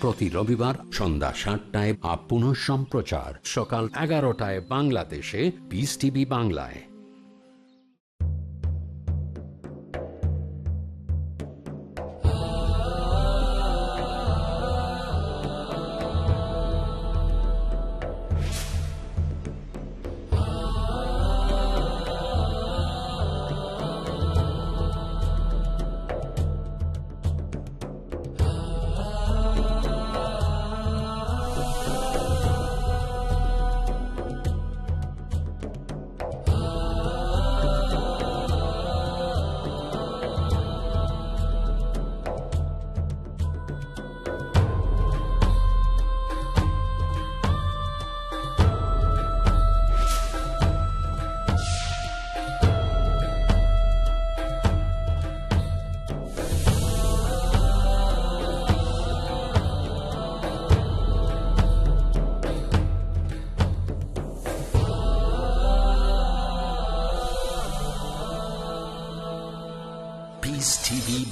প্রতি রবিবার সন্ধ্যা সাতটায় আপ সম্প্রচার সকাল এগারোটায় বাংলাদেশে পিস টিভি বাংলায়।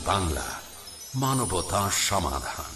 বাংলা মানবতা সমাধান।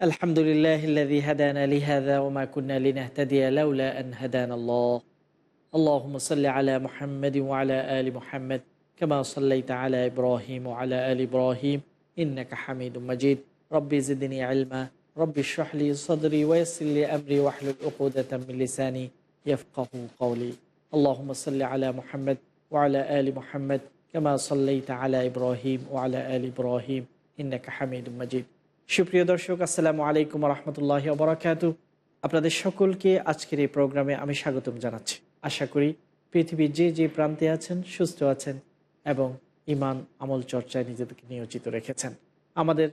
الحمد لله الذي هدانا لهذا وما كنا لنهتدي لولا أن هدانا الله. اللهم صل على محمد وعلى آل محمد كما صليت على إبراهيم وعلى آل إبراهيم. إنك حميد مجيد. ربي زدني علما. ربي اشرح لي صدري ويسر لي أمري واحلل عقدة من لساني يفقه قولي. اللهم صل على محمد وعلى آل محمد كما صليت على إبراهيم وعلى آل إبراهيم. إنك حميد مجيد. সুপ্রিয় দর্শক, আসসালামু আলাইকুম রহমতুল্লাহ বরাকাতু আপনাদের সকলকে আজকের এই প্রোগ্রামে আমি স্বাগতম জানাচ্ছি। আশা করি পৃথিবীর যে যে প্রান্তে আছেন, সুস্থ আছেন এবং ইমান আমল চর্চায় নিজেদেরকে নিয়োজিত রেখেছেন। আমাদের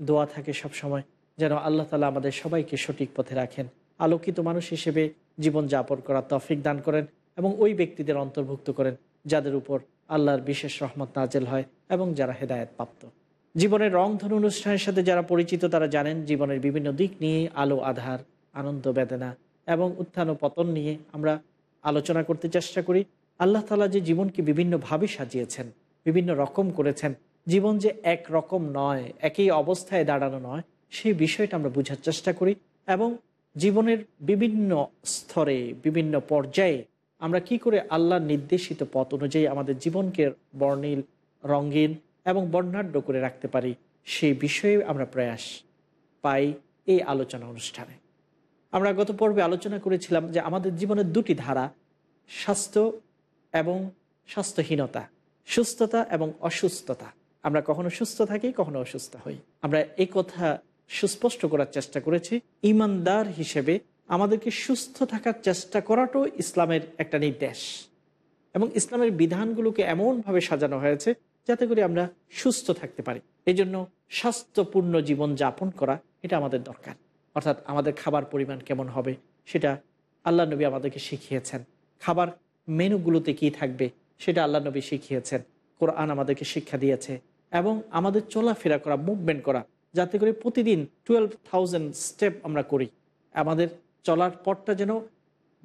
দোয়া থাকে সব সময় যেন আল্লাহ তালা আমাদের সবাইকে সঠিক পথে রাখেন, আলোকিত মানুষ হিসেবে জীবন যাপন করার তফিক দান করেন এবং ওই ব্যক্তিদের অন্তর্ভুক্ত করেন যাদের উপর আল্লাহর বিশেষ রহমত নাজেল হয় এবং যারা হেদায়ত প্রাপ্ত। জীবনের রংধনু অনুষ্ঠানের সাথে যারা পরিচিত, তারা জানেন জীবনের বিভিন্ন দিক নিয়ে আলো, আধার, আনন্দ, বেদনা এবং উত্থান ও পতন নিয়ে আমরা আলোচনা করতে চেষ্টা করি। আল্লাহ তালা যে জীবনকে বিভিন্নভাবে সাজিয়েছেন, বিভিন্ন রকম করেছেন, জীবন যে এক রকম নয়, একই অবস্থায় দাঁড়ানো নয় সেই বিষয়টা আমরা বোঝার চেষ্টা করি এবং জীবনের বিভিন্ন স্তরে, বিভিন্ন পর্যায়ে আমরা কি করে আল্লাহর নির্দেশিত পথ অনুযায়ী আমাদের জীবনকে বর্ণিল, রঙিন এবং বর্ণাঢ্য করে রাখতে পারি সেই বিষয়ে আমরা প্রয়াস পাই এই আলোচনা অনুষ্ঠানে। আমরা গত পর্বে আলোচনা করেছিলাম যে আমাদের জীবনের দুটি ধারা, স্বাস্থ্য এবং স্বাস্থ্যহীনতা, সুস্থতা এবং অসুস্থতা। আমরা কখনো সুস্থ থাকি, কখনো অসুস্থ হই। আমরা এই কথা সুস্পষ্ট করার চেষ্টা করেছি। ইমানদার হিসেবে আমাদেরকে সুস্থ থাকার চেষ্টা করাটাও ইসলামের একটা নির্দেশ। এবং ইসলামের বিধানগুলোকে এমনভাবে সাজানো হয়েছে যাতে করে আমরা সুস্থ থাকতে পারি। এই জন্য স্বাস্থ্যপূর্ণ জীবন যাপন করা এটা আমাদের দরকার। অর্থাৎ আমাদের খাবার পরিমাণ কেমন হবে সেটা আল্লাহ নবী আমাদেরকে শিখিয়েছেন। খাবার মেনুগুলোতে কি থাকবে সেটা আল্লাহ নবী শিখিয়েছেন। কোরআন আমাদেরকে শিক্ষা দিয়েছে এবং আমাদের চলাফেরা করা মুভমেন্ট করা, যাতে করে প্রতিদিন টুয়েলভ থাউজেন্ড স্টেপ আমরা করি। আমাদের চলার পথটা যেন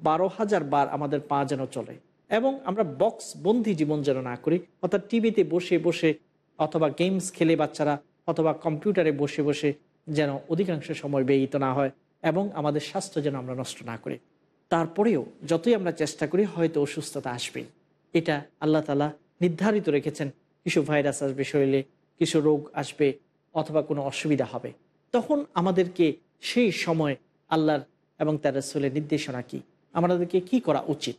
বারো হাজার বার আমাদের পা যেন চলে। এবং আমরা বক্স বন্দি জীবন যেন না করি, অর্থাৎ টিভিতে বসে বসে অথবা গেমস খেলে বাচ্চারা, অথবা কম্পিউটারে বসে বসে যেন অধিকাংশ সময় ব্যয়িত না হয় এবং আমাদের স্বাস্থ্য যেন আমরা নষ্ট না করি। তারপরেও যতই আমরা চেষ্টা করি, হয়তো অসুস্থতা আসবে। এটা আল্লাহ তালা নির্ধারিত রেখেছেন। কিছু ভাইরাস আসবে শরীরে, কিছু রোগ আসবে, অথবা কোনো অসুবিধা হবে। তখন আমাদেরকে সেই সময় আল্লাহর এবং তার রসুলের নির্দেশনা কি? আমাদেরকে কি করা উচিত?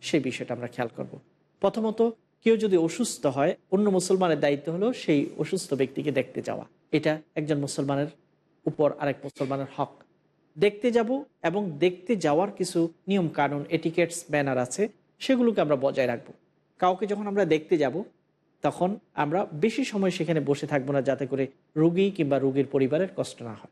সেই বিষয়টা আমরা খেয়াল করব। প্রথমত, কেউ যদি অসুস্থ হয়, অন্য মুসলমানের দায়িত্ব হলো সেই অসুস্থ ব্যক্তিকে দেখতে যাওয়া। এটা একজন মুসলমানের উপর আরেক মুসলমানের হক। দেখতে যাব এবং দেখতে যাওয়ার কিছু নিয়ম কানুন এটিকেটস ব্যানার আছে, সেগুলোকে আমরা বজায় রাখব। কাউকে যখন আমরা দেখতে যাব, তখন আমরা বেশি সময় সেখানে বসে থাকব না, যাতে করে রুগী কিংবা রুগীর পরিবারের কষ্ট না হয়।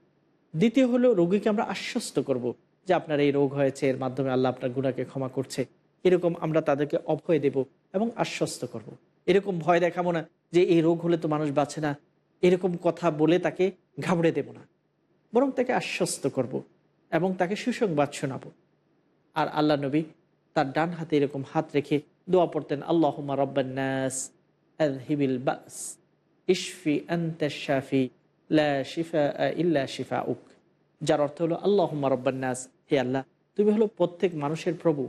দ্বিতীয় হলো, রুগীকে আমরা আশ্বস্ত করব যে আপনার এই রোগ হয়েছে, এর মাধ্যমে আল্লাহ আপনার গুণাকে ক্ষমা করছে। এরকম আমরা তাদেরকে অভয় দেব এবং আশ্বস্ত করব। এরকম ভয় দেখাবো না যে এই রোগ হলে তো মানুষ বাঁচে না। এরকম কথা বলে তাকে ঘাবড়ে দেব না। বরং তাকে আশ্বস্ত করব এবং তাকে সুসংবাদ শোনাবো। আর আল্লাহ নবী তার ডান হাতে এরকম হাত রেখে দোয়া পড়তেন আল্লাহমা রব্বান্নাস হিবিল বাস, ইশফি শিফা ইল্লা শিফা উক যার অর্থ হলো আল্লাহমা রব্বান্নাস হে আল্লাহ, তুমি হলো প্রত্যেক মানুষের প্রভু।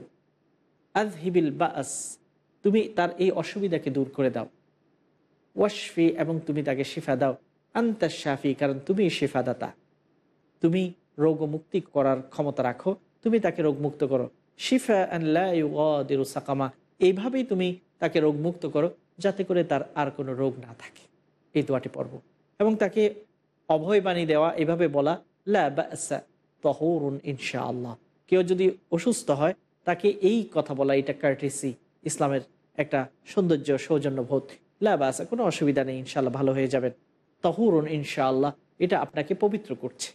আজ হিবিল বাস, তুমি তার এই অসুবিধাকে দূর করে দাও। ওয়াশফি, এবং তুমি তাকে শিফা দাও। আন্তাস শাফি, কারণ তুমি শিফাদাতা। তুমি রোগ মুক্তি করার ক্ষমতা রাখো, তুমি তাকে রোগমুক্ত করো। শিফা আল্লাহ সাকামা এইভাবেই তুমি তাকে রোগমুক্ত করো, যাতে করে তার আর কোনো রোগ না থাকে। এই দোয়াটি পর্ব এবং তাকে অভয় বাণী দেওয়া, এভাবে বলা, লা তহরুন ইনশা আল্লাহ কেউ যদি অসুস্থ হয় তাকে এই কথা বলা, এটা কার্টিসি ইসলামের একটা সৌন্দর্য সৌজন্য বোধ লাবাসা কোনো অসুবিধা নেই ইনশাল্লাহ ভালো হয়ে যাবেন। তহরুন, ইনশাআল্লাহ, এটা আপনাকে পবিত্র করছে।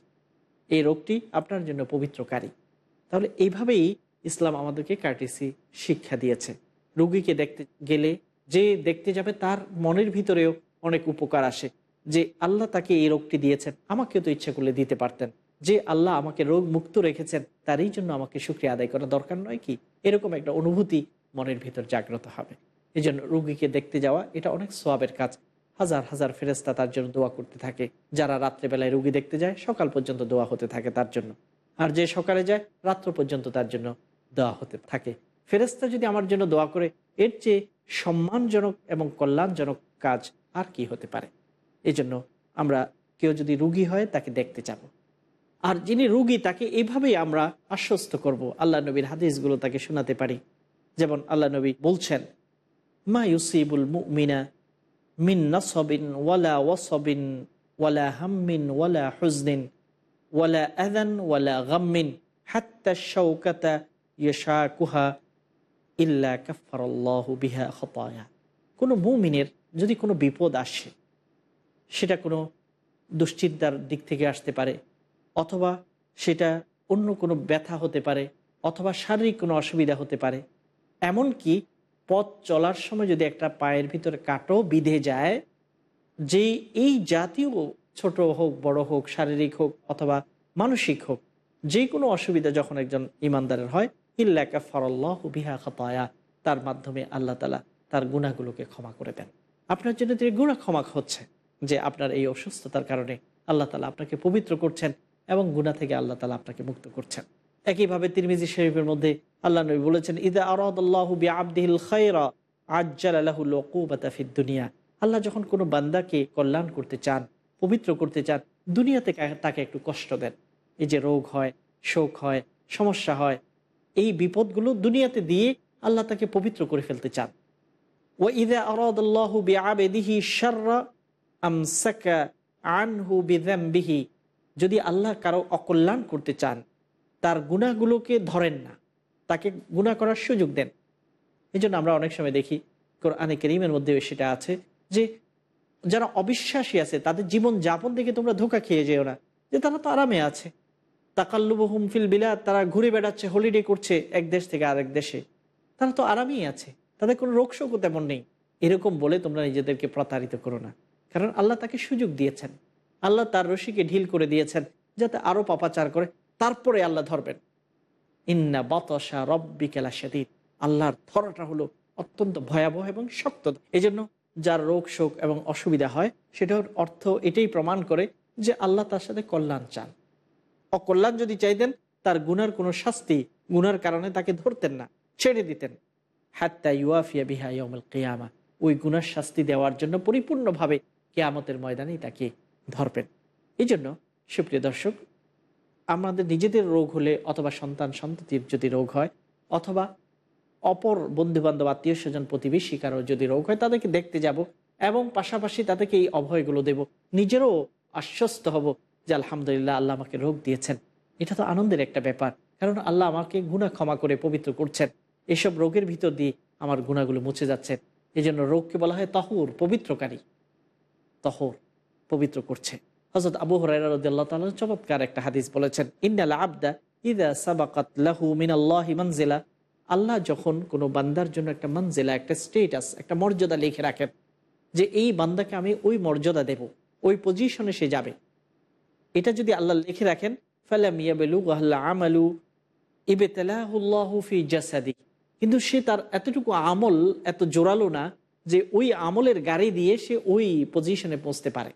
এই রোগটি আপনার জন্য পবিত্রকারী। তাহলে এইভাবেই ইসলাম আমাদেরকে কার্টিসি শিক্ষা দিয়েছে। রুগীকে দেখতে গেলে, যে দেখতে যাবে, তার মনের ভিতরেও অনেক উপকার আসে। যে আল্লাহ তাকে এই রোগটি দিয়েছেন, আমাকেও তো ইচ্ছা করলে দিতে পারতেন। যে আল্লাহ আমাকে রোগ মুক্ত রেখেছেন, তারই জন্য আমাকে সুক্রিয়া আদায় করা দরকার নয় কি? এরকম একটা অনুভূতি মনের ভিতর জাগ্রত হবে। এই জন্য রুগীকে দেখতে যাওয়া, এটা অনেক সোয়াবের কাজ। হাজার হাজার ফেরেস্তা তার জন্য দোয়া করতে থাকে। যারা রাত্রেবেলায় রুগী দেখতে যায়, সকাল পর্যন্ত দোয়া হতে থাকে তার জন্য। আর যে সকালে যায়, রাত্র পর্যন্ত তার জন্য দোয়া হতে থাকে। ফেরেস্তা যদি আমার জন্য দোয়া করে, এর চেয়ে সম্মানজনক এবং কল্যাণজনক কাজ আর কি হতে পারে? এই জন্য আমরা কেউ যদি রুগী হয়, তাকে দেখতে যাব। আর যিনি রুগী, তাকে এইভাবেই আমরা আশ্বস্ত করব। আল্লাহ নবীর হাদিসগুলো তাকে শোনাতে পারি। যেমন আল্লাহ নবী বলছেন, মা ইউসিবুল মুমিনা মিন নসবিন ওয়ালা ওয়াসবিন ওয়ালা হাম্মিন ওয়ালা হুজনিন ওয়ালা আদান ওয়ালা গাম্মিন হাত্তা শৌকাতা কুহা ইল্লা কাফারল্লাহ বিহা খতায়া। কোনো মুমিনের যদি কোনো বিপদ আসে, সেটা কোনো দুশ্চিন্তার দিক থেকে আসতে পারে। অথবা সেটা অন্য কোনো ব্যথা হতে পারে অথবা শারীরিক কোনো অসুবিধা হতে পারে। এমনকি পথ চলার সময় যদি একটা পায়ের ভিতরে কাটো বিধে যায় যে এই জাতীয় ছোট হোক, বড় হোক, শারীরিক হোক অথবা মানসিক হোক যে কোনো অসুবিধা যখন একজন ইমানদারের হয়, ইল্লাকা ফরল্লাহ বিহা খতায়া, তার মাধ্যমে আল্লাহ তালা তার গুণাগুলোকে ক্ষমা করে দেন। আপনার জন্য তিনি গুণা ক্ষমা হচ্ছে, যে আপনার এই অসুস্থতার কারণে আল্লাহ তালা আপনাকে পবিত্র করছেন এবং গুণা থেকে আল্লাহ তালা আপনাকে মুক্ত করছেন। একইভাবে তিরমিজি শরীফের মধ্যে আল্লাহ নবী বলেছেন, ইদা আরদুল্লাহবি আব্দিল খৈরা আজ্জাল আল্লাহুল দুনিয়া। আল্লাহ যখন কোনো বান্দাকে কল্যাণ করতে চান, পবিত্র করতে চান দুনিয়াতে তাকে একটু কষ্ট দেন। এই যে রোগ হয়, শোক হয়, সমস্যা হয়, এই বিপদগুলো দুনিয়াতে দিয়ে আল্লাহ তাকে পবিত্র করে ফেলতে চান। ও ইদা আরদুল্লাহ বি আবেদিহি শার্রা আমসাকা যদি আল্লাহ কারও অকল্যাণ করতে চান, তার গুণাগুলোকে ধরেন না। তাকে গুণা করার সুযোগ দেন। এই জন্য আমরা অনেক সময় দেখি, কোরআনে করিমের মধ্যে সেটা আছে যে, যারা অবিশ্বাসী আছে, তাদের জীবন যাপন দেখে তোমরা ধোকা খেয়ে যেও না, যে তারা তো আরামে আছে। তাকাল্লুব হুমফিল বিলাত তারা ঘুরে বেড়াচ্ছে হলিডে করছে এক দেশ থেকে আরেক দেশে। তারা তো আরামেই আছে, তাদের কোনো রোগ শোকও তেমন নেই। এরকম বলে তোমরা নিজেদেরকে প্রতারিত করো না। কারণ আল্লাহ তাকে সুযোগ দিয়েছেন। আল্লাহ তার রশিকে ঢিল করে দিয়েছেন যাতে আরও পাপাচার করে, তারপরে আল্লাহ ধরবেন। ইন্না বতসা রব্বিকেলা সেদিন আল্লাহর ধরাটা হলো অত্যন্ত ভয়াবহ এবং শক্ত। এই জন্য যার রোগ, শোক এবং অসুবিধা হয়, সেটার অর্থ এটাই প্রমাণ করে যে আল্লাহ তার সাথে কল্যাণ চান। অকল্যাণ যদি চাইতেন, তার গুনার কোনো শাস্তি গুনার কারণে তাকে ধরতেন না, ছেড়ে দিতেন। হাত্তা ইউআফিয়া বিহা ইয়মুল কেয়ামা। ওই গুনার শাস্তি দেওয়ার জন্য পরিপূর্ণভাবে কেয়ামতের ময়দানেই তাকে ধরবেন। এই জন্য, সুপ্রিয় দর্শক, আমাদের নিজেদের রোগ হলে অথবা সন্তান সন্ততির যদি রোগ হয়, অথবা অপর বন্ধু বান্ধব আত্মীয় স্বজন প্রতিবেশী কারও যদি রোগ হয়, তাদেরকে দেখতে যাব এবং পাশাপাশি তাদেরকে এই অভয়গুলো দেব। নিজেরও আশ্বস্ত হব যে আলহামদুলিল্লাহ আল্লাহ আমাকে রোগ দিয়েছেন। এটা তো আনন্দের একটা ব্যাপার, কারণ আল্লাহ আমাকে গুণা ক্ষমা করে পবিত্র করছেন। এসব রোগের ভিতর দিয়ে আমার গুণাগুলো মুছে যাচ্ছেন এই জন্য রোগকে বলা হয় তহুর, পবিত্রকারী। তহর। পবিত্র করছে। হজরত আবু হরাইরাল্লাহ তাআলা চমৎকার একটা হাদিস বলেছেন, ইন্নাল আবদা ইদা সাবাকাত লাহু মিনাল্লাহি মানজিলা। আল্লাহ যখন কোনো বান্দার জন্য একটা মঞ্জিলা একটা স্টেটাস একটা মর্যাদা লিখে রাখেন, যে এই বান্দাকে আমি ওই মর্যাদা দেব, ওই পজিশনে সে যাবে। এটা যদি আল্লাহ লিখে রাখেন, ফালাম ইয়াবেলু আল্লাহ আমালু ইবেতালাহুল্লাহু ফি জাসাদি। কিন্তু সে তার এতটুকু আমল এত জোরালো না যে ওই আমলের গাড়ি দিয়ে সে ওই পজিশনে পৌঁছতে পারে।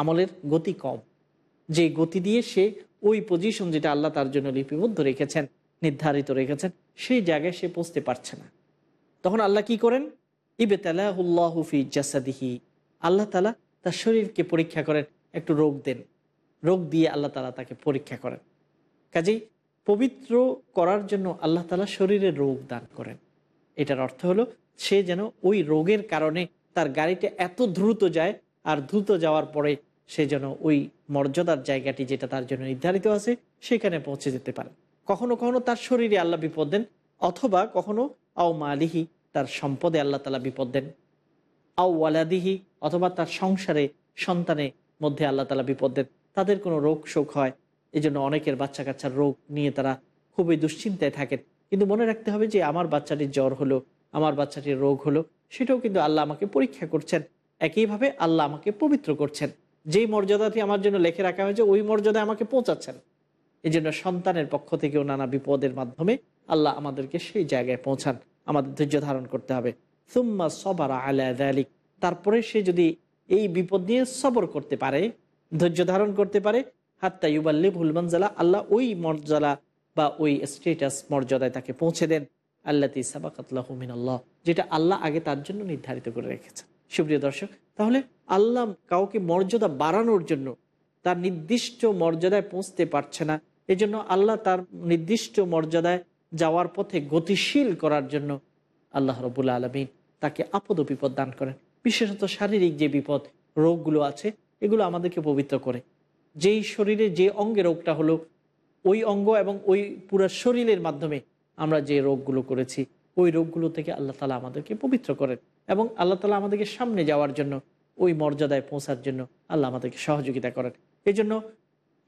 আমলের গতি কম। যে গতি দিয়ে সে ওই পজিশন যেটা আল্লাহ তার জন্য লিপিবদ্ধ রেখেছেন, নির্ধারিত রেখেছেন, সেই জায়গায় সে পৌঁছতে পারছে না। তখন আল্লাহ কি করেন? ইবেতালাহুল্লাহফি জাসাদিহি। আল্লাহ তালা তার শরীরকে পরীক্ষা করেন, একটু রোগ দেন। রোগ দিয়ে আল্লাহ তালা তাকে পরীক্ষা করেন। কাজেই পবিত্র করার জন্য আল্লাহ তালা শরীরে রোগ দান করেন। এটার অর্থ হলো, সে যেন ওই রোগের কারণে তার গাড়িটা এত দ্রুত যায়, আর দ্রুত যাওয়ার পরে সে যেন ওই মর্যাদার জায়গাটি যেটা তার জন্য নির্ধারিত আছে, সেখানে পৌঁছে যেতে পারে। কখনো কখনো তার শরীরে আল্লাহ বিপদ দেন, অথবা কখনো আও মালিহি, তার সম্পদে আল্লাহ তালা বিপদ দেন। আও ওয়ালাদিহি, অথবা তার সংসারে সন্তানে মধ্যে আল্লাহ তালা বিপদ দেন। তাদের কোনো রোগ শোক হয় এই জন্য অনেকের বাচ্চা কাচ্চার রোগ নিয়ে তারা খুবই দুশ্চিন্তায় থাকেন। কিন্তু মনে রাখতে হবে যে, আমার বাচ্চাটির জ্বর হলো, আমার বাচ্চাটির রোগ হলো, সেটাও কিন্তু আল্লাহ আমাকে পরীক্ষা করছেন। একইভাবে আল্লাহ আমাকে পবিত্র করছেন। যেই মর্যাদাটি আমার জন্য লেখে রাখা হয়েছে, ওই মর্যাদায় আমাকে পৌঁছাচ্ছেন। এই জন্য সন্তানের পক্ষ থেকেও নানা বিপদের মাধ্যমে আল্লাহ আমাদেরকে সেই জায়গায় পৌঁছান, আমাদের ধৈর্য ধারণ করতে হবে। সুম্মা সবার আলা আলিক তারপরে সে যদি এই বিপদ নিয়ে সবর করতে পারে, ধৈর্য ধারণ করতে পারে, হাত্তা ইউবাল্লি ভুলমানজালা আল্লাহ ওই মর্যাদা বা ওই স্টেটাস মর্যাদায় তাকে পৌঁছে দেন। আল্লাহ তিসাবাকাতলাহমিন আল্লাহ যেটা আল্লাহ আগে তার জন্য নির্ধারিত করে রেখেছেন। সুপ্রিয় দর্শক তাহলে আল্লাহ কাউকে মর্যাদা বাড়ানোর জন্য তার নির্দিষ্ট মর্যাদায় পৌঁছতে পারছে না। এজন্য আল্লাহ তার নির্দিষ্ট মর্যাদায় যাওয়ার পথে গতিশীল করার জন্য আল্লাহ রবুল্লা আলমিন তাকে আপদ বিপদ দান করেন। বিশেষত শারীরিক যে বিপদ, রোগগুলো আছে, এগুলো আমাদেরকে পবিত্র করে। যেই শরীরে যে অঙ্গে রোগটা হলো, ওই অঙ্গ এবং ওই পুরো শরীরের মাধ্যমে আমরা যে রোগগুলো করেছি, ওই রোগগুলো থেকে আল্লাহ তালা আমাদেরকে পবিত্র করেন এবং আল্লাহ তালা আমাদেরকে সামনে যাওয়ার জন্য ওই মর্যাদায় পৌঁছার জন্য আল্লাহ আমাদেরকে সহযোগিতা করেন। এই জন্য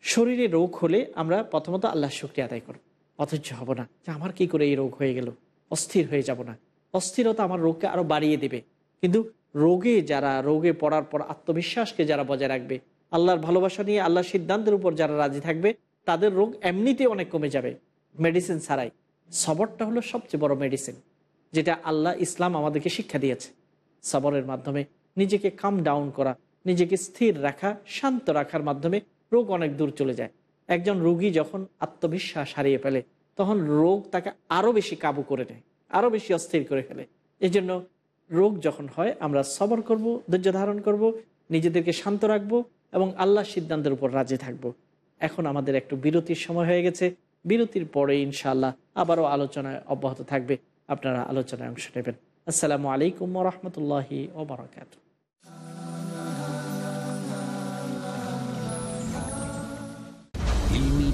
শরীরে রোগ হলে আমরা প্রথমত আল্লাহ শুক্রিয়া আদায় করব। অথচ হব না যে আমার কি করে এই রোগ হয়ে গেল? অস্থির হয়ে যাব না। অস্থিরতা আমার রোগকে আরও বাড়িয়ে দেবে। কিন্তু রোগে যারা, রোগে পড়ার পর আত্মবিশ্বাসকে যারা বজায় রাখবে, আল্লাহর ভালোবাসা নিয়ে আল্লাহর সিদ্ধান্তের উপর যারা রাজি থাকবে, তাদের রোগ এমনিতে অনেক কমে যাবে। মেডিসিন ছাড়াই। সবরটা হলো সবচেয়ে বড় মেডিসিন, যেটা আল্লাহ ইসলাম আমাদেরকে শিক্ষা দিয়েছে। সবরের মাধ্যমে নিজেকে কাম ডাউন করা, নিজেকে স্থির রাখা, শান্ত রাখার মাধ্যমে রোগ অনেক দূর চলে যায়। একজন রোগী যখন আত্মবিশ্বাস হারিয়ে ফেলে, তখন রোগ তাকে আরও বেশি কাবু করে নেয় আরও বেশি অস্থির করে ফেলে। এই জন্য রোগ যখন হয়, আমরা সবর করব, ধৈর্য ধারণ করব, নিজেদেরকে শান্ত রাখব এবং আল্লাহ সিদ্ধান্তের উপর রাজি থাকব। এখন আমাদের একটু বিরতির সময় হয়ে গেছে। বিরতির পরে ইনশাআল্লাহ আবারও আলোচনায় অব্যাহত থাকবে। আপনারা আলোচনায় অংশ নেবেন। আসসালামু আলাইকুম রহমতুল্লাহি ওবরাকাত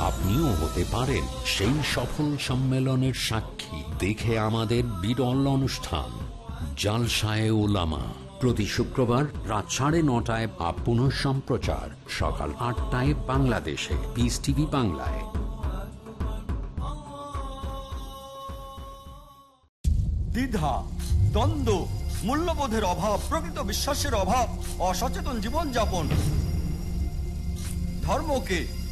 আপনিও হতে পারেন সেই সফল সম্মেলনের সাক্ষী। দেখে আমাদের বিরল অনুষ্ঠান, জালসায় ওলামা। প্রতি শুক্রবার রাত সাড়ে নটায় বা পুনঃ সম্প্রচার, সকাল আটটায় বাংলাদেশে পিস টিভি বাংলায়। দ্বিধা, দ্বন্দ্ব, মূল্যবোধের অভাব, প্রকৃত বিশ্বাসের অভাব, অসচেতন জীবনযাপন। ধর্মকে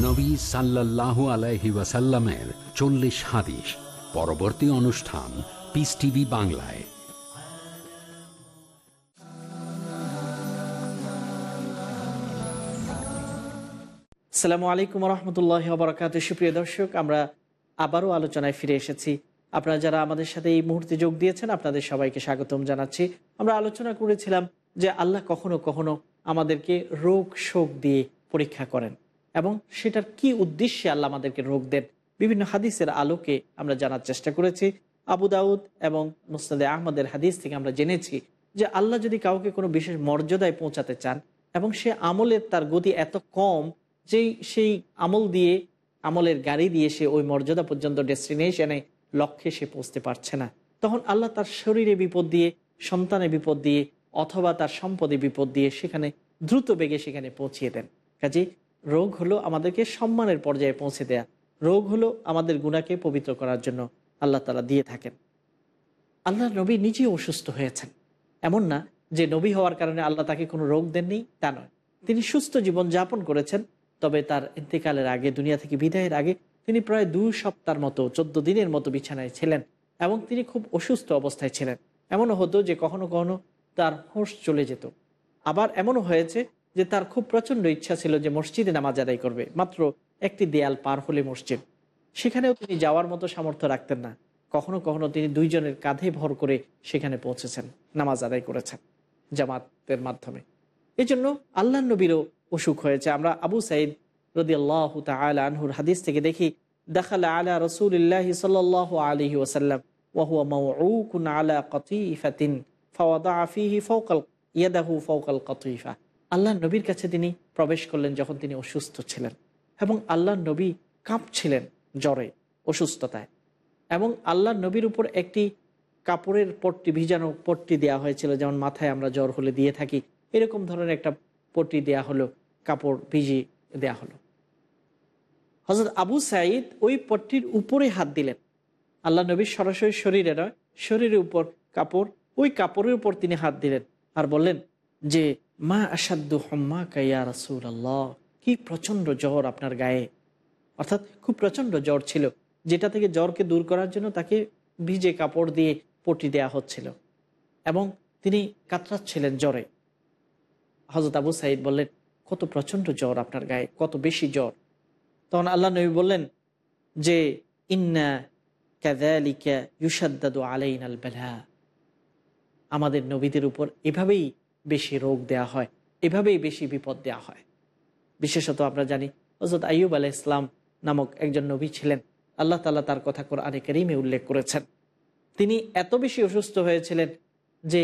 নবী সাল্লাল্লাহু আলাইহি ওয়াসাল্লামের চল্লিশ হাদিস। পরবর্তী অনুষ্ঠান পিস টিভি বাংলায়। সালামু আলাইকুম রহমতুল্লাহ বরকাত সুপ্রিয় দর্শক, আমরা আবারও আলোচনায় ফিরে এসেছি। আপনারা যারা আমাদের সাথে এই মুহূর্তে যোগ দিয়েছেন, আপনাদের সবাইকে স্বাগতম জানাচ্ছি। আমরা আলোচনা করেছিলাম যে আল্লাহ কখনো কখনো আমাদেরকে রোগ শোক দিয়ে পরীক্ষা করেন। এবং সেটার কি উদ্দেশ্যে আল্লাহ আমাদেরকে রোগ দেন? বিভিন্ন হাদিসের আলোকে আমরা জানার চেষ্টা করেছি। আবু দাউদ এবং মুস্তাদে আহমদের হাদিস থেকে আমরা জেনেছি যে আল্লাহ যদি কাউকে কোনো বিশেষ মর্যাদায় পৌঁছাতে চান এবং সে আমলের তার গতি এত কম যেই সেই আমল দিয়ে, আমলের গাড়ি দিয়ে সে ওই মর্যাদা পর্যন্ত ডেস্টিনেশনে, লক্ষ্যে সে পৌঁছতে পারছে না। তখন আল্লাহ তার শরীরে বিপদ দিয়ে, সন্তানে বিপদ দিয়ে অথবা তার সম্পদে বিপদ দিয়ে সেখানে দ্রুত বেগে সেখানে পৌঁছিয়ে দেন। কাজে রোগ হলো আমাদেরকে সম্মানের পর্যায়ে পৌঁছে দেয়া। রোগ হলো আমাদের গুণাকে পবিত্র করার জন্য আল্লাহ তালা দিয়ে থাকেন। আল্লাহ নবী নিজেই অসুস্থ হয়েছেন। এমন না যে নবী হওয়ার কারণে আল্লাহ তাকে কোনো রোগ দেননি, তা নয়। তিনি সুস্থ জীবন যাপন করেছেন, তবে তার ইন্তেকালের আগে, দুনিয়া থেকে বিদায়ের আগে তিনি প্রায় দুই সপ্তাহের মতো, চোদ্দ দিনের মতো বিছানায় ছিলেন এবং তিনি খুব অসুস্থ অবস্থায় ছিলেন। এমনও হতো যে কখনো কখনো তার হোঁশ চলে যেত। আবার এমনও হয়েছে যে তার খুব প্রচণ্ড ইচ্ছা ছিল যে মসজিদে নামাজ আদায় করবে, মাত্র একটি দেয়াল পার হলে মসজিদ। সেখানেও তিনি যাওয়ার মতো সামর্থ্য রাখতেন না। কখনো কখনো তিনি দুইজনের কাঁধে ভর করে সেখানে পৌঁছেছেন, নামাজ আদায় করেছেন জামাতের মাধ্যমে। এই জন্য আল্লাহ নবীরও অসুখ হয়েছে। আমরা আবু সাইদ রদি আল্লাহ আনহুর হাদিস থেকে দেখি, দেখালে আলা রসুল্লাহ সাল আলহি ওসাল্লাম ওয়াহুয়া মাউকুন আলা কতিফাতিন ফাওয়াদা আফিহি ফৌকাল ইয়াদাহু ফৌকাল কতিফা। আল্লাহ নবীর কাছে তিনি প্রবেশ করলেন যখন তিনি অসুস্থ ছিলেন এবং আল্লাহ নবী কাঁপছিলেন জ্বরে, অসুস্থতায়। এবং আল্লাহ নবীর উপর একটি কাপড়ের পট্টি, ভিজানো পট্টি দেওয়া হয়েছিল, যেমন মাথায় আমরা জ্বর হলে দিয়ে থাকি, এরকম ধরনের একটা পট্টি দেয়া হলো, কাপড় ভিজিয়ে দেয়া হলো। হজরত আবু সাইদ ওই পট্টির উপরে হাত দিলেন। আল্লাহ নবীর সরাসরি শরীরে নয় শরীরের উপর কাপড়, ওই কাপড়ের উপর তিনি হাত দিলেন আর বললেন যে মা আসাদ্দু হম্মা কাইয়া রাসুল আল্লাহ কি প্রচণ্ড জ্বর আপনার গায়ে। অর্থাৎ খুব প্রচণ্ড জ্বর ছিল। যেটা থেকে জ্বরকে দূর করার জন্য তাকে ভিজে কাপড় দিয়ে পটি দেয়া হচ্ছিল। এবং তিনি কাতরাচ্ছিলেন জ্বরে। হজরত আবু সাইদ বললেন, কত প্রচণ্ড জ্বর আপনার গায়ে, কত বেশি জ্বর। তখন আল্লাহ নবী বললেন, যে ইন্না কাদালিকা ইউসাদ্দাদু আলাইন আল বেলা। আমাদের নবীদের উপর এভাবেই বেশি রোগ দেয়া হয়, এভাবেই বেশি বিপদ দেয়া হয়। বিশেষত আমরা জানি হজরত আইয়ুব আলাহ ইসলাম নামক একজন নবী ছিলেন। আল্লাহ তালা তার কথা করে আরে করিমে উল্লেখ করেছেন। তিনি এত বেশি অসুস্থ হয়েছিলেন যে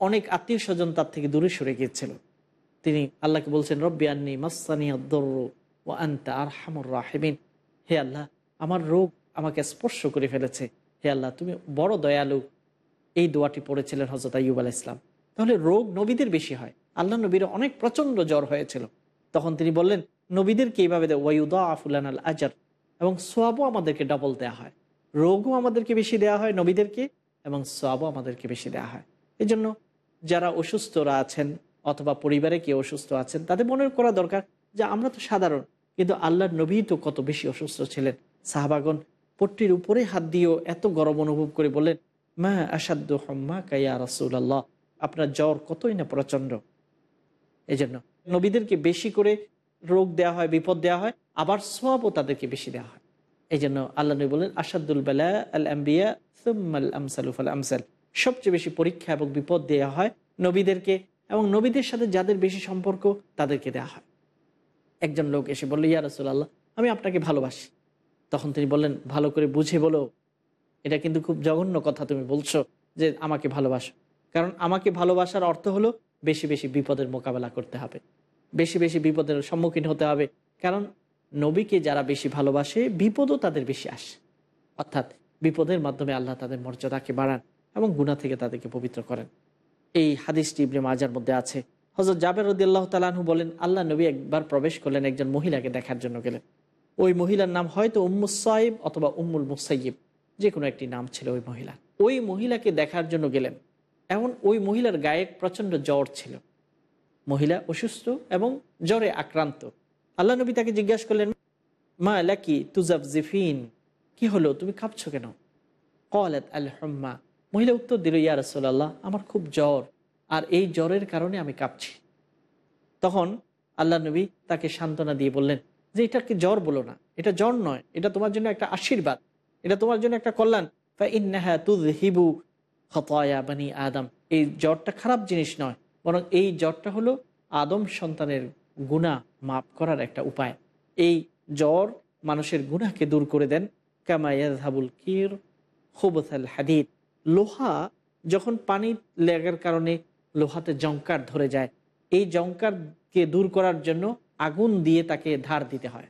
অনেক আত্মীয় স্বজন তার থেকে দূরে সরে গিয়েছিল। তিনি আল্লাহকে বলছেন, রব্বি আন্নি মাসানি ও আন্তা আর হামর রাহেমিন। হে আল্লাহ, আমার রোগ আমাকে স্পর্শ করে ফেলেছে। হে আল্লাহ, তুমি বড় দয়ালু। এই দোয়াটি পড়েছিলেন হজরত আইব আলাহ ইসলাম তাহলে রোগ নবীদের বেশি হয়। আল্লাহ নবীর অনেক প্রচণ্ড জ্বর হয়েছিল। তখন তিনি বললেন, নবীদেরকে এইভাবে দেয় ওয়াইউদা আফুলান আল আজার। এবং সোয়াবও আমাদেরকে ডবল দেওয়া হয়। রোগও আমাদেরকে বেশি দেওয়া হয় নবীদেরকে এবং সোয়াবও আমাদেরকে বেশি দেওয়া হয়। এই জন্য যারা অসুস্থরা আছেন অথবা পরিবারে কেউ অসুস্থ আছেন, তাদের মনে করা দরকার যে আমরা তো সাধারণ, কিন্তু আল্লাহর নবী তো কত বেশি অসুস্থ ছিলেন। সাহাবাগন পট্টির উপরে হাত দিয়েও এত গরম অনুভব করে বললেন, মা আসাদ্দ হম্মা কাইয়া রাসুল আল্লাহ আপনার জ্বর কতই না প্রচণ্ড। এই জন্য নবীদেরকে বেশি করে রোগ দেওয়া হয়, বিপদ দেওয়া হয়, আবার সবও তাদেরকে বেশি দেওয়া হয়। এই জন্য আল্লাহ নবী বলেন আসাদুল বেলা আল আম্বিয়া সুম্মাল আমসালুফাল আমসাল। সবচেয়ে বেশি পরীক্ষা এবং বিপদ দেওয়া হয় নবীদেরকে এবং নবীদের সাথে যাদের বেশি সম্পর্ক তাদেরকে দেওয়া হয়। একজন লোক এসে বলল, ইয়া রসুল্লাহ আমি আপনাকে ভালোবাসি। তখন তিনি বললেন, ভালো করে বুঝে বলো। এটা কিন্তু খুব জঘন্য কথা তুমি বলছো যে আমাকে ভালোবাসো। কারণ আমাকে ভালোবাসার অর্থ হলো বেশি বেশি বিপদের মোকাবেলা করতে হবে, বেশি বেশি বিপদের সম্মুখীন হতে হবে। কারণ নবীকে যারা বেশি ভালোবাসে, বিপদও তাদের বেশি আসে। অর্থাৎ বিপদের মাধ্যমে আল্লাহ তাদের মর্যাদাকে বাড়ান এবং গুণা থেকে তাদেরকে পবিত্র করেন। এই হাদিসটি ইবনে মাজার মধ্যে আছে। হজরত জাবের রদি আল্লাহ তালাহু বলেন, আল্লাহ নবী একবার প্রবেশ করলেন একজন মহিলাকে দেখার জন্য গেলেন। ওই মহিলার নাম হয়তো উম্মুসাইব অথবা উম্মুল মুসাইব যে কোনো একটি নাম ছিল ওই মহিলা ওই মহিলাকে দেখার জন্য গেলেন। এমন ওই মহিলার গায়ে প্রচণ্ড জ্বর ছিল। মহিলা অসুস্থ এবং জ্বরে আক্রান্ত। আল্লাহ নবী তাকে জিজ্ঞাসা করলেন, মা লাকি তুজাব জিফিন? কি হলো? তুমি কাঁপছো কেন? কলাত আল হম্মা মহিলা উত্তর দিল, ইয়া রসোল্লাহ আমার খুব জ্বর, আর এই জ্বরের কারণে আমি কাঁপছি। তখন আল্লাহ নবী তাকে সান্ত্বনা দিয়ে বললেন, যে এটাকে জ্বর বলো না, এটা জ্বর নয়, এটা তোমার জন্য একটা আশীর্বাদ, এটা তোমার জন্য একটা কল্যাণ। ইন্নাহা তুদ হিবু হতয়া বানি আদম। এই জ্বরটা খারাপ জিনিস নয়, বরং এই জ্বরটা হলো আদম সন্তানের গুণা মাপ করার একটা উপায়। এই জ্বর মানুষের গুণাকে দূর করে দেন কামায়াবুল কির হুবথাল হাদিদ। লোহা যখন পানি লেগার কারণে লোহাতে জঙ্কার ধরে যায়, এই জঙ্কারকে দূর করার জন্য আগুন দিয়ে তাকে ধার দিতে হয়।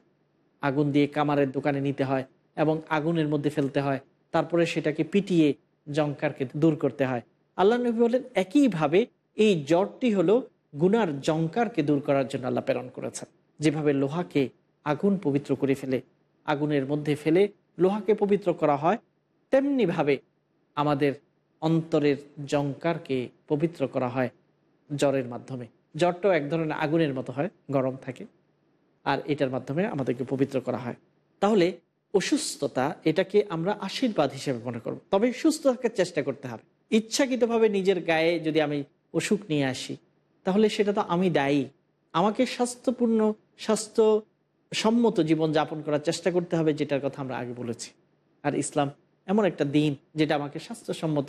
আগুন দিয়ে কামারের দোকানে নিতে হয় এবং আগুনের মধ্যে ফেলতে হয়। তারপরে সেটাকে পিটিয়ে জঙ্কারকে দূর করতে হয়। আল্লাহ নবী বলেন, একইভাবে এই জ্বরটি হলো গুনার জঙ্কারকে দূর করার জন্য আল্লাহ প্রেরণ করেছেন। যেভাবে লোহাকে আগুন পবিত্র করে ফেলে, আগুনের মধ্যে ফেলে লোহাকে পবিত্র করা হয়, তেমনিভাবে আমাদের অন্তরের জঙ্কারকে পবিত্র করা হয় জ্বরের মাধ্যমে। জ্বরটাও এক ধরনের আগুনের মতো হয়, গরম থাকে, আর এটার মাধ্যমে আমাদেরকে পবিত্র করা হয়। তাহলে অসুস্থতা এটাকে আমরা আশীর্বাদ হিসেবে মনে করব। তবে সুস্থ থাকার চেষ্টা করতে হবে। ইচ্ছাকৃতভাবে নিজের গায়ে যদি আমি অসুখ নিয়ে আসি, তাহলে সেটা তো আমি দায়ী। আমাকে স্বাস্থ্যপূর্ণ স্বাস্থ্য সম্মত জীবন যাপন করার চেষ্টা করতে হবে, যেটার কথা আমরা আগে বলেছি। আর ইসলাম এমন একটা দিন যেটা আমাকে স্বাস্থ্যসম্মত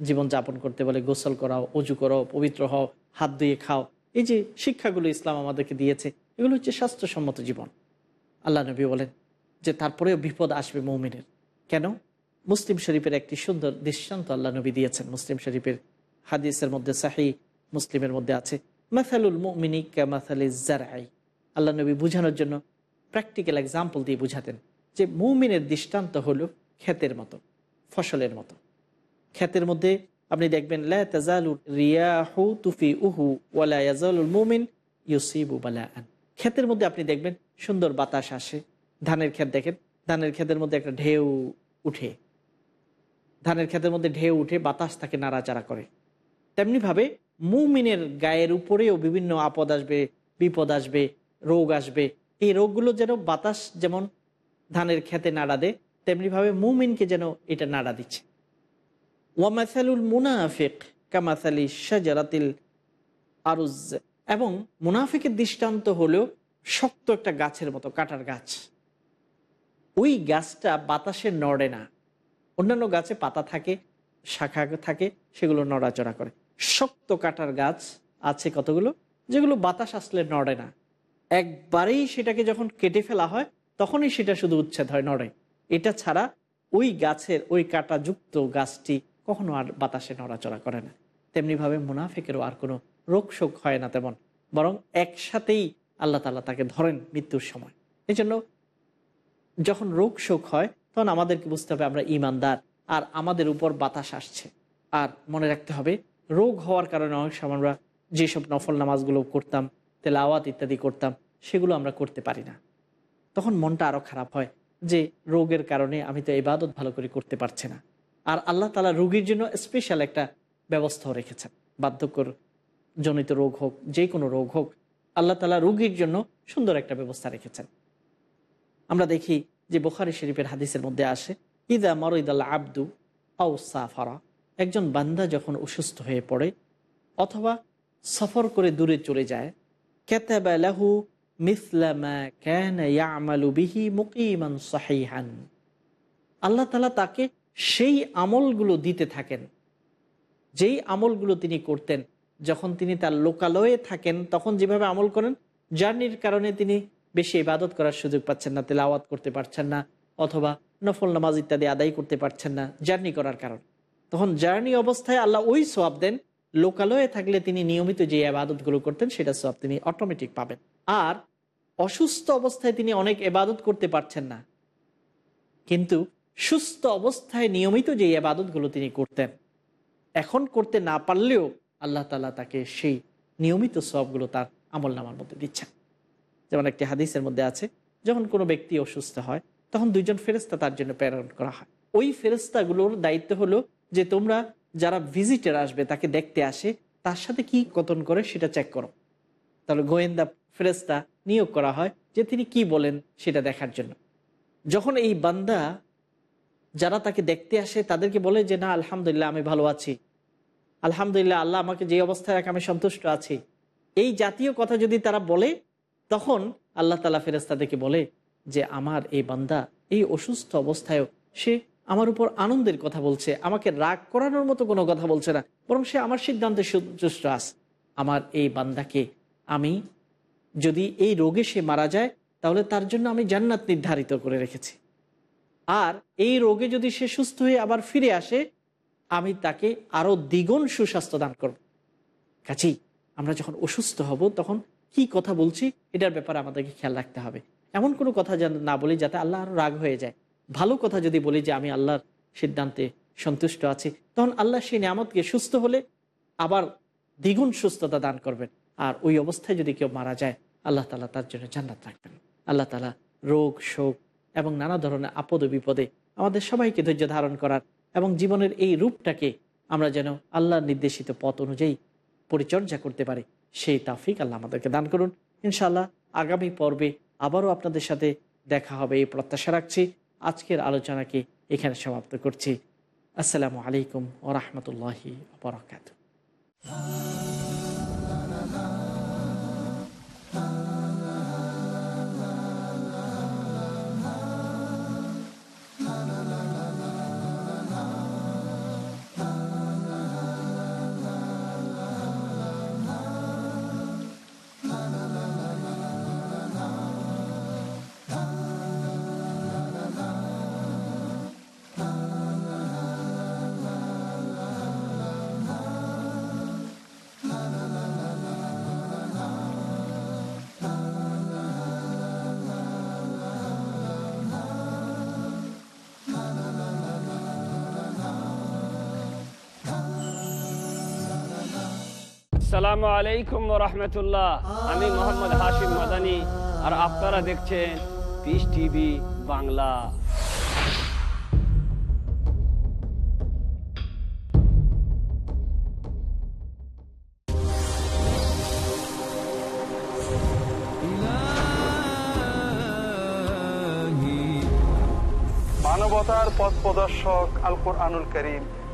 জীবন যাপন করতে বলে, গোসল করাও, অজু করো পবিত্র হও, হাত ধুয়ে খাও। এই যে শিক্ষাগুলো ইসলাম আমাদেরকে দিয়েছে, এগুলো হচ্ছে স্বাস্থ্যসম্মত জীবন। আল্লাহ নবী বলেন যে তারপরেও বিপদ আসবে মৌমিনের। কেন? মুসলিম শরীফের একটি সুন্দর দৃষ্টান্ত আল্লাহ নবী দিয়েছেন। মুসলিম শরীফের হাদিসের মধ্যে সাহি মুসলিমের মধ্যে আছে মাথালুল মুমিনী কামাথালি জারাই আল্লাহ নবী বুঝানোর জন্য প্র্যাকটিক্যাল এক্সাম্পল দিয়ে বুঝাতেন যে মৌমিনের দৃষ্টান্ত হলো ক্ষেতের মতো, ফসলের মতো। ক্ষেতের মধ্যে আপনি দেখবেন রিয়াহু তুফি উহু ওয়ালা মুমিন ক্ষেতের মধ্যে আপনি দেখবেন সুন্দর বাতাস আসে ধানের ক্ষেত দেখেন, ধানের ক্ষেতের মধ্যে একটা ঢেউ উঠে। ধানের ক্ষেতের মধ্যে ঢেউ উঠে, বাতাস তাকে নাড়াচাড়া করে। তেমনিভাবে মুমিনের গায়ের উপরেও বিভিন্ন আপদ আসবে, বিপদ আসবে, রোগ আসবে। এই রোগগুলো যেন বাতাস যেমন ধানের ক্ষেতে নাড়া দেয়, তেমনিভাবে মুমিনকে যেন এটা নাড়া দিচ্ছে। ওয়ামাসালুল মুনাফিক কামাসালি শাজারাতিল আরুজ। এবং মুনাফিকের দৃষ্টান্ত হলো শক্ত একটা গাছের মতো, কাটার গাছ। ওই গাছটা বাতাসে নড়ে না। অন্যান্য গাছে পাতা থাকে, শাখা থাকে, সেগুলো নড়াচড়া করে। শক্ত কাটার গাছ আছে কতগুলো? যেগুলো বাতাস আসলে নড়ে না। একবারেই সেটাকে যখন কেটে ফেলা হয়, তখনই সেটা শুধু উচ্ছেদ হয়, নড়ে। এটা ছাড়া ওই গাছের, ওই কাটাযুক্ত গাছটি কখনো আর বাতাসে নড়াচড়া করে না। তেমনিভাবে মুনাফেকেরও আর কোনো রোগ শোক হয় না তেমন। বরং একসাথেই আল্লাহ তালা তাকে ধরেন মৃত্যুর সময়। এই জন্য যখন রোগ শোক হয়, তখন আমাদেরকে বুঝতে হবে আমরা ইমানদার, আর আমাদের উপর বাতাস আসছে। আর মনে রাখতে হবে, রোগ হওয়ার কারণে অনেক সময় আমরা যেসব নফল নামাজগুলো করতাম তেলাওয়াত ইত্যাদি করতাম, সেগুলো আমরা করতে পারি না। তখন মনটা আরও খারাপ হয় যে রোগের কারণে আমি তো ইবাদত ভালো করে করতে পারছি না। আর আল্লাহ তালা রোগীর জন্য স্পেশাল একটা ব্যবস্থাও রেখেছেন। বার্ধক্যর জনিত রোগ হোক যে কোনো রোগ হোক, আল্লাহ তালা রোগীর জন্য সুন্দর একটা ব্যবস্থা রেখেছেন। আমরা দেখি যে বোখারি শরীফের হাদিসের মধ্যে আসে, ইদা মরিদাল আব্দু আউ সাফারা একজন বান্দা যখন অসুস্থ হয়ে পড়ে অথবা সফর করে দূরে চলে যায়, কেতাবা লাহু মিসলামা ক্যান ইয়ামালু বিহি মুকিমান সাহিহান আল্লাহ তালা তাকে সেই আমলগুলো দিতে থাকেন। যেই আমলগুলো তিনি করতেন, যখন তিনি তার লোকালয়ে থাকেন, তখন যেভাবে আমল করেন, জার্নির কারণে তিনি বেশি ইবাদত করার সুযোগ পাচ্ছেন না, তেলাওয়াত করতে পারছেন না, অথবা নফল নামাজ ইত্যাদি আদায় করতে পারছেন না জার্নি করার কারণ। তখন জার্নি অবস্থায় আল্লাহ ওই সোয়াব দেন, লোকালয়ে থাকলে তিনি নিয়মিত যে আবাদতগুলো করতেন সেটা সোয়াব তিনি অটোমেটিক পাবেন। আর অসুস্থ অবস্থায় তিনি অনেক এবাদত করতে পারছেন না, কিন্তু সুস্থ অবস্থায় নিয়মিত যে আবাদতগুলো তিনি করতেন, এখন করতে না পারলেও আল্লাহ তালা তাকে সেই নিয়মিত সবগুলো তার আমল নামার মধ্যে দিচ্ছেন। যেমন একটি হাদিসের মধ্যে আছে, যখন কোনো ব্যক্তি অসুস্থ হয়, তখন দুইজন ফেরেস্তা তার জন্য প্রেরণ করা হয়। ওই ফেরেস্তাগুলোর দায়িত্ব হলো যে তোমরা যারা ভিজিটার আসবে, তাকে দেখতে আসে, তার সাথে কি কতন করে সেটা চেক করো। তাহলে গোয়েন্দা ফেরেস্তা নিয়োগ করা হয় যে তিনি কি বলেন সেটা দেখার জন্য। যখন এই বান্দা যারা তাকে দেখতে আসে, তাদেরকে বলে যে, না, আলহামদুলিল্লাহ, আমি ভালো আছি। আলহামদুলিল্লাহ, আল্লাহ আমাকে যে অবস্থায় রাখে, আমি সন্তুষ্ট আছি। এই জাতীয় কথা যদি তারা বলে তখন আল্লাহ তালা ফেরেস্তাদেরকে বলে যে, আমার এই বান্দা এই অসুস্থ অবস্থায়ও সে আমার উপর আনন্দের কথা বলছে। আমাকে রাগ করানোর মতো কোনো কথা বলছে না। বরং সে আমার সিদ্ধান্তে সন্তুষ্ট আস আমার এই বান্দাকে আমি যদি এই রোগে সে মারা যায়, তাহলে তার জন্য আমি জান্নাত নির্ধারিত করে রেখেছি। আর এই রোগে যদি সে সুস্থ হয়ে আবার ফিরে আসে, আমি তাকে আরও দ্বিগুণ সুস্বাস্থ্য দান করব। কাছেই আমরা যখন অসুস্থ হব, তখন কি কথা বলছি, এটার ব্যাপারে আমাদেরকে খেয়াল রাখতে হবে। এমন কোনো কথা যেন না বলি যাতে আল্লাহ আরও রাগ হয়ে যায়। ভালো কথা যদি বলি যে আমি আল্লাহর সিদ্ধান্তে সন্তুষ্ট আছি, তখন আল্লাহ সেই নিয়ামতকে সুস্থ হলে আবার দ্বিগুণ সুস্থতা দান করবেন। আর ওই অবস্থায় যদি কেউ মারা যায়, আল্লাহ তালা তার জন্য জান্নাত রাখবেন। আল্লাহ তালা রোগ, শোক এবং নানা ধরনের আপদ বিপদে আমাদের সবাইকে ধৈর্য ধারণ করার এবং জীবনের এই রূপটাকে আমরা যেন আল্লাহর নির্দেশিত পথ অনুযায়ী পরিচর্যা করতে পারি। সেই তাফিক আল্লাহ আমাদেরকে দান করুন। ইনশাল্লাহ আগামী পর্বে আবারও আপনাদের সাথে দেখা হবে, এই প্রত্যাশা রাখছি। আজকের আলোচনাকে এখানে সমাপ্ত করছি। আসসালামু আলাইকুম ও রহমতুল্লাহি বরকাত সালামু আলাইকুম রহমতুল্লাহ। আমি মোহাম্মদ হাশিম মাদানি, আর আপনারা দেখছেন পিস টিভি বাংলা। মানবতার পথ প্রদর্শক আল কোরআনুল করিম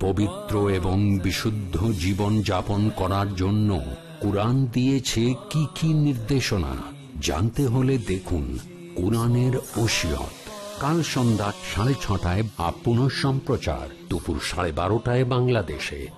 পবিত্র এবং বিশুদ্ধ জীবন যাপন করার জন্য কোরআন দিয়েছে কি কি নির্দেশনা? জানতে হলে দেখুন কোরআনের ওসিয়ত। কাল সন্ধ্যা সাড়ে ছটায় পুনঃ সম্প্রচার দুপুর সাড়ে বারোটায় বাংলাদেশে।